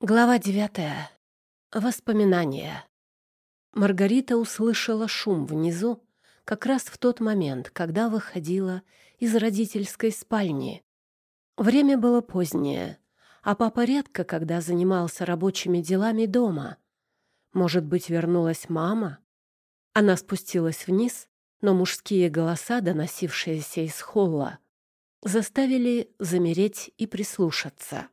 Глава девятая. Воспоминания. Маргарита услышала шум внизу как раз в тот момент, когда выходила из родительской спальни. Время было позднее, а папа редко когда занимался рабочими делами дома. Может быть, вернулась мама? Она спустилась вниз, но мужские голоса, доносившиеся из холла, заставили замереть и прислушаться.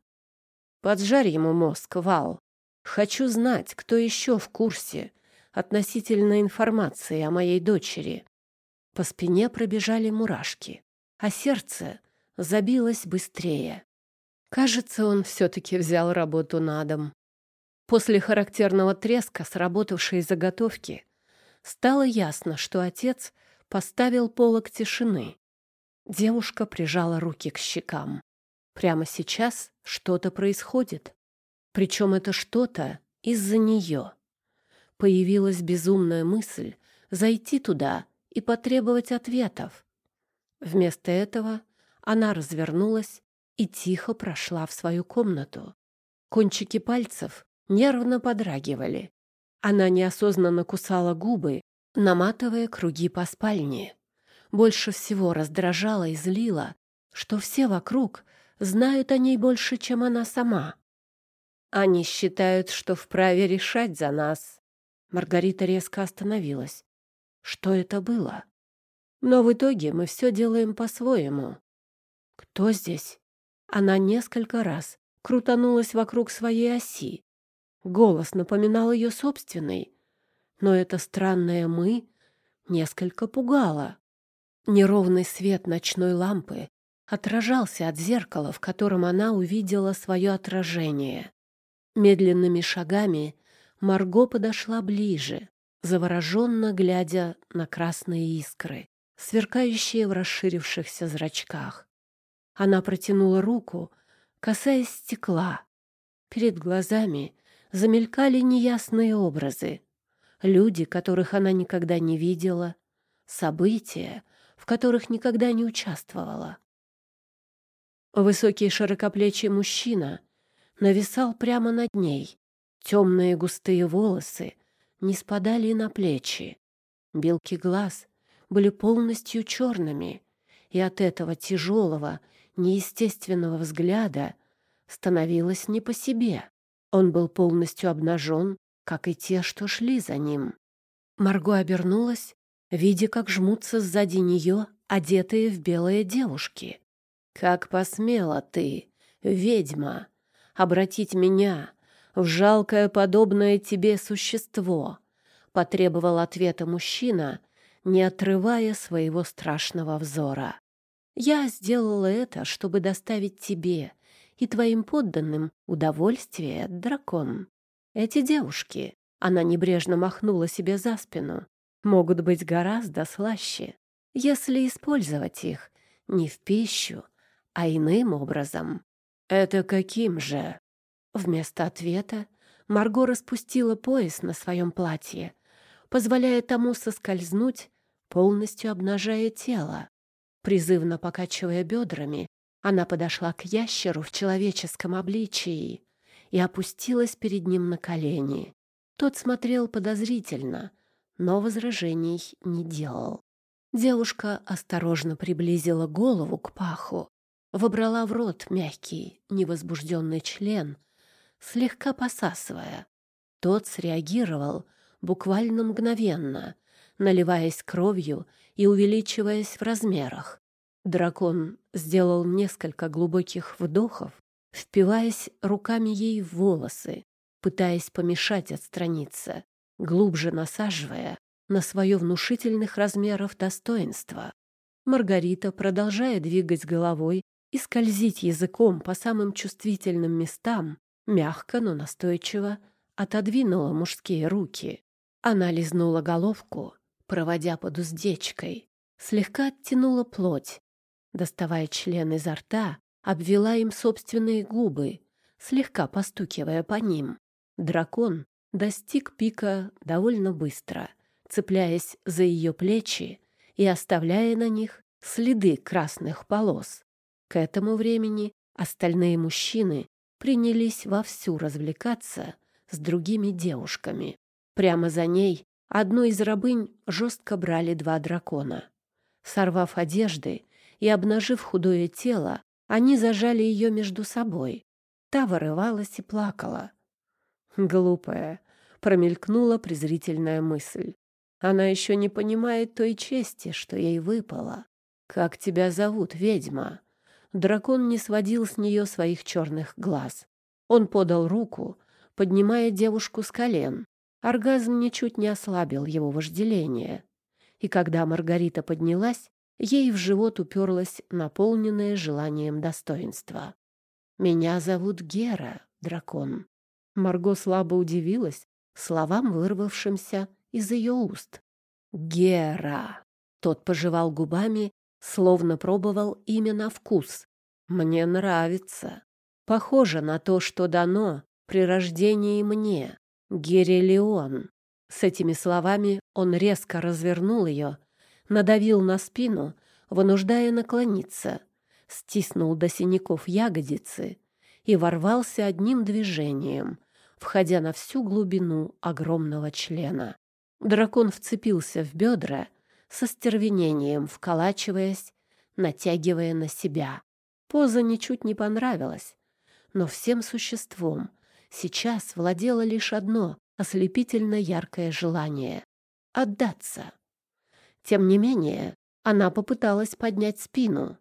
Поджарь ему мозг, Вал. Хочу знать, кто еще в курсе относительно информации о моей дочери. По спине пробежали мурашки, а сердце забилось быстрее. Кажется, он все-таки взял работу на дом. После характерного треска сработавшей заготовки стало ясно, что отец поставил полок тишины. Девушка прижала руки к щекам. Прямо сейчас что-то происходит. Причем это что-то из-за нее. Появилась безумная мысль зайти туда и потребовать ответов. Вместо этого она развернулась и тихо прошла в свою комнату. Кончики пальцев нервно подрагивали. Она неосознанно кусала губы, наматывая круги по спальне. Больше всего раздражала и злила, что все вокруг знают о ней больше, чем она сама. Они считают, что вправе решать за нас. Маргарита резко остановилась. Что это было? Но в итоге мы все делаем по-своему. Кто здесь? Она несколько раз крутанулась вокруг своей оси. Голос напоминал ее собственный, но это странное «мы» несколько пугало. Неровный свет ночной лампы отражался от зеркала, в котором она увидела свое отражение. Медленными шагами Марго подошла ближе, завороженно глядя на красные искры, сверкающие в расширившихся зрачках. Она протянула руку, касаясь стекла. Перед глазами замелькали неясные образы. Люди, которых она никогда не видела, события, в которых никогда не участвовала. Высокий широкоплечий мужчина нависал прямо над ней. Темные густые волосы не спадали на плечи. Белки глаз были полностью черными, и от этого тяжелого, неестественного взгляда становилось не по себе. Он был полностью обнажен, как и те, что шли за ним. Марго обернулась, видя, как жмутся сзади нее одетые в белые девушки. Как посмела ты, ведьма, обратить меня в жалкое подобное тебе существо? Потребовал ответа мужчина, не отрывая своего страшного взора. Я сделала это, чтобы доставить тебе и твоим подданным удовольствие, дракон. Эти девушки, она небрежно махнула себе за спину, могут быть гораздо слаще, если использовать их не в пищу, а иным образом. «Это каким же?» Вместо ответа Марго распустила пояс на своем платье, позволяя тому соскользнуть, полностью обнажая тело. Призывно покачивая бедрами, она подошла к ящеру в человеческом обличии и опустилась перед ним на колени. Тот смотрел подозрительно, но возражений не делал. Девушка осторожно приблизила голову к паху вобрала в рот мягкий, невозбужденный член, слегка посасывая. Тот среагировал буквально мгновенно, наливаясь кровью и увеличиваясь в размерах. Дракон сделал несколько глубоких вдохов, впиваясь руками ей в волосы, пытаясь помешать отстраниться, глубже насаживая на свое внушительных размеров достоинство. Маргарита, продолжая двигать головой, и скользить языком по самым чувствительным местам, мягко, но настойчиво отодвинула мужские руки. Она лизнула головку, проводя под уздечкой, слегка оттянула плоть, доставая член изо рта, обвела им собственные губы, слегка постукивая по ним. Дракон достиг пика довольно быстро, цепляясь за ее плечи и оставляя на них следы красных полос. К этому времени остальные мужчины принялись вовсю развлекаться с другими девушками. Прямо за ней одну из рабынь жестко брали два дракона. Сорвав одежды и обнажив худое тело, они зажали ее между собой. Та вырывалась и плакала. Глупая, промелькнула презрительная мысль. Она еще не понимает той чести, что ей выпало. «Как тебя зовут, ведьма?» Дракон не сводил с нее своих черных глаз. Он подал руку, поднимая девушку с колен. Оргазм ничуть не ослабил его вожделение. И когда Маргарита поднялась, ей в живот уперлось наполненное желанием достоинства. «Меня зовут Гера, дракон». Марго слабо удивилась словам, вырвавшимся из ее уст. «Гера!» Тот пожевал губами, словно пробовал имя на вкус. «Мне нравится. Похоже на то, что дано при рождении мне. Герелион». С этими словами он резко развернул ее, надавил на спину, вынуждая наклониться, стиснул до синяков ягодицы и ворвался одним движением, входя на всю глубину огромного члена. Дракон вцепился в бедра, со стервенением вколачиваясь, натягивая на себя. Поза ничуть не понравилась, но всем существом сейчас владело лишь одно ослепительно яркое желание — отдаться. Тем не менее, она попыталась поднять спину,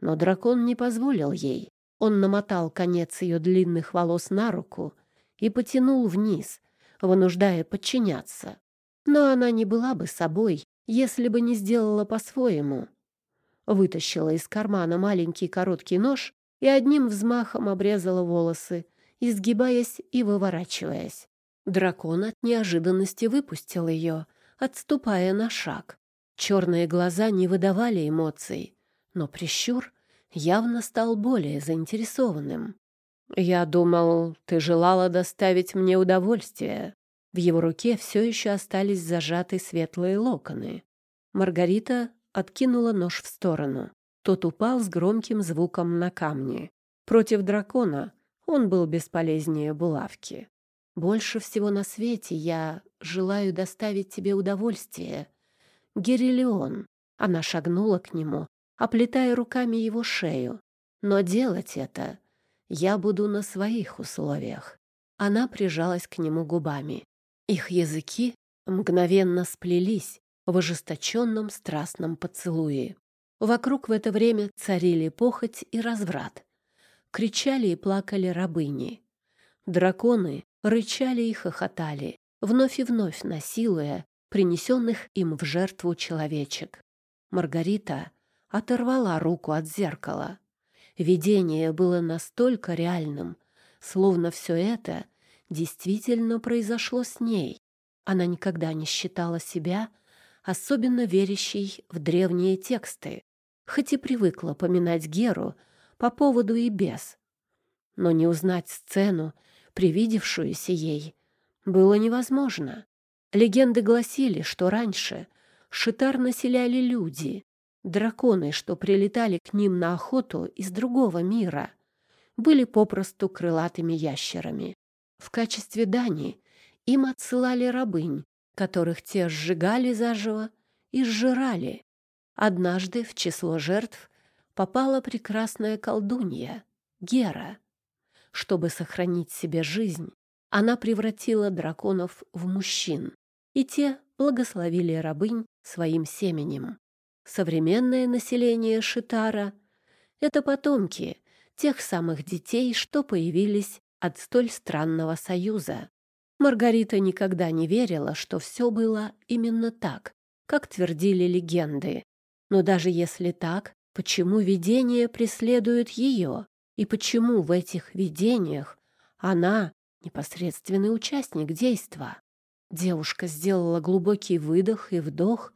но дракон не позволил ей. Он намотал конец ее длинных волос на руку и потянул вниз, вынуждая подчиняться. Но она не была бы собой, если бы не сделала по-своему. Вытащила из кармана маленький короткий нож и одним взмахом обрезала волосы, изгибаясь и выворачиваясь. Дракон от неожиданности выпустил ее, отступая на шаг. Черные глаза не выдавали эмоций, но прищур явно стал более заинтересованным. «Я думал, ты желала доставить мне удовольствие». В его руке все еще остались зажаты светлые локоны. Маргарита откинула нож в сторону. Тот упал с громким звуком на камни. Против дракона он был бесполезнее булавки. «Больше всего на свете я желаю доставить тебе удовольствие. Герилеон». Она шагнула к нему, оплетая руками его шею. «Но делать это я буду на своих условиях». Она прижалась к нему губами. Их языки мгновенно сплелись в ожесточенном страстном поцелуе. Вокруг в это время царили похоть и разврат. Кричали и плакали рабыни. Драконы рычали и хохотали, вновь и вновь насилуя принесенных им в жертву человечек. Маргарита оторвала руку от зеркала. Видение было настолько реальным, словно все это действительно произошло с ней. Она никогда не считала себя особенно верящей в древние тексты, хоть и привыкла поминать Геру по поводу и без. Но не узнать сцену, привидевшуюся ей, было невозможно. Легенды гласили, что раньше Шитар населяли люди, Драконы, что прилетали к ним на охоту из другого мира, были попросту крылатыми ящерами. В качестве дани им отсылали рабынь, которых те сжигали заживо и сжирали. Однажды в число жертв попала прекрасная колдунья Гера. Чтобы сохранить себе жизнь, она превратила драконов в мужчин, и те благословили рабынь своим семенем. Современное население Шитара — это потомки тех самых детей, что появились от столь странного союза. Маргарита никогда не верила, что все было именно так, как твердили легенды. Но даже если так, почему видения преследуют ее? И почему в этих видениях она непосредственный участник действа? Девушка сделала глубокий выдох и вдох,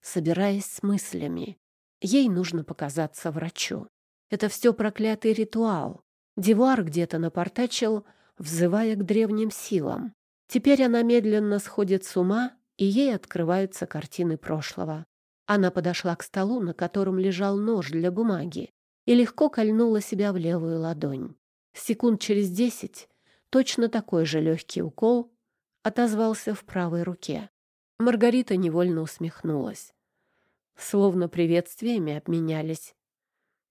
собираясь с мыслями. Ей нужно показаться врачу. Это все проклятый ритуал. Дивуар где-то напортачил, взывая к древним силам. Теперь она медленно сходит с ума, и ей открываются картины прошлого. Она подошла к столу, на котором лежал нож для бумаги, и легко кольнула себя в левую ладонь. Секунд через десять точно такой же легкий укол отозвался в правой руке. Маргарита невольно усмехнулась. Словно приветствиями обменялись.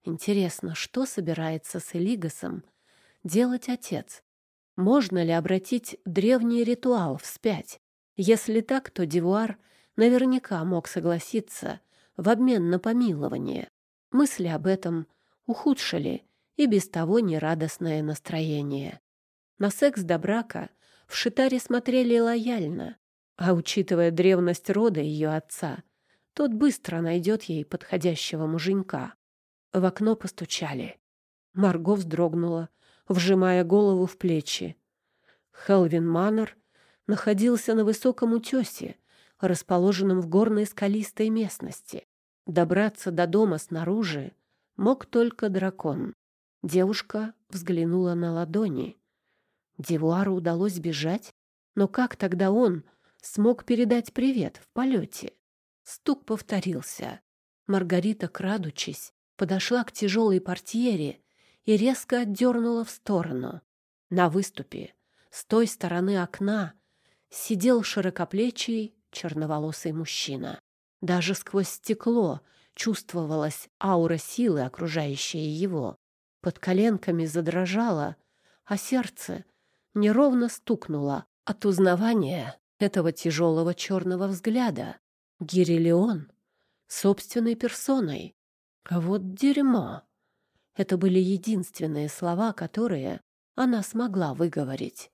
Интересно, что собирается с Элигасом делать отец? Можно ли обратить древний ритуал вспять? Если так, то Дивуар наверняка мог согласиться в обмен на помилование. Мысли об этом ухудшили и без того нерадостное настроение. На секс до брака в Шитаре смотрели лояльно, а учитывая древность рода ее отца, тот быстро найдет ей подходящего муженька. В окно постучали. Марго вздрогнула, вжимая голову в плечи. Хелвин Маннер находился на высоком утесе, расположенном в горной скалистой местности. Добраться до дома снаружи мог только дракон. Девушка взглянула на ладони. Девуару удалось бежать, но как тогда он смог передать привет в полете? Стук повторился. Маргарита, крадучись, подошла к тяжелой портьере и резко отдернула в сторону. На выступе, с той стороны окна, сидел широкоплечий черноволосый мужчина. Даже сквозь стекло чувствовалась аура силы, окружающая его. Под коленками задрожало, а сердце неровно стукнуло от узнавания этого тяжелого черного взгляда. Гирилеон собственной персоной. А вот дерьмо. Это были единственные слова, которые она смогла выговорить.